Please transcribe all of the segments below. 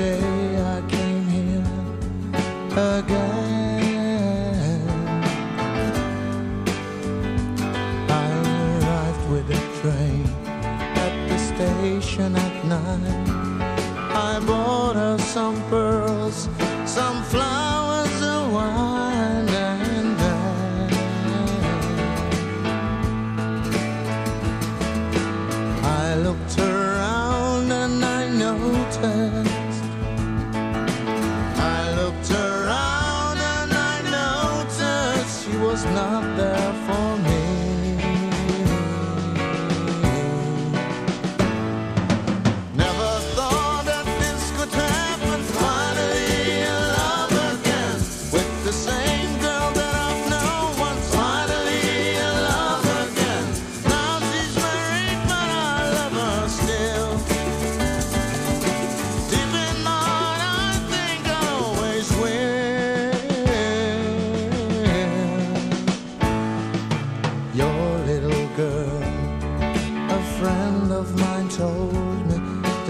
day I came here again. I arrived with a train at the station at night. I bought her some pearls, some. there for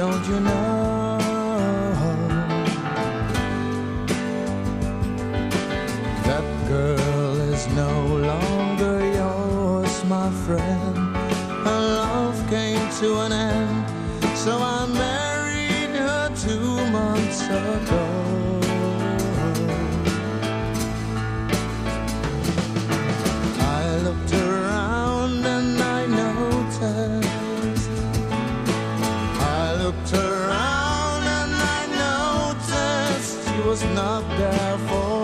don't you know? That girl is no longer yours, my friend. Her love came to an end, so I married her two months ago. was not there for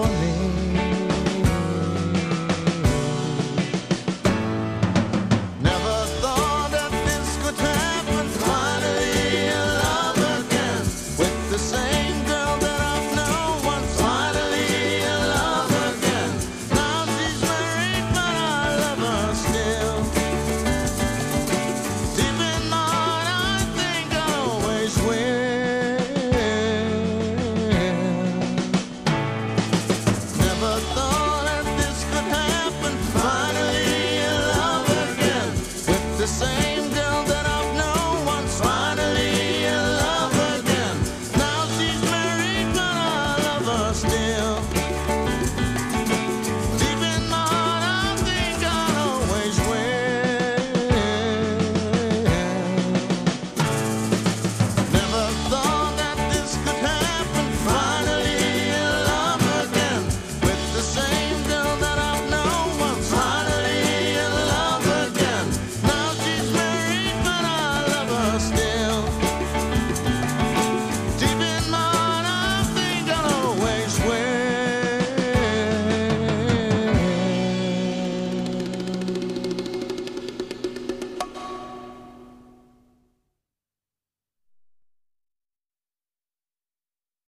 same house.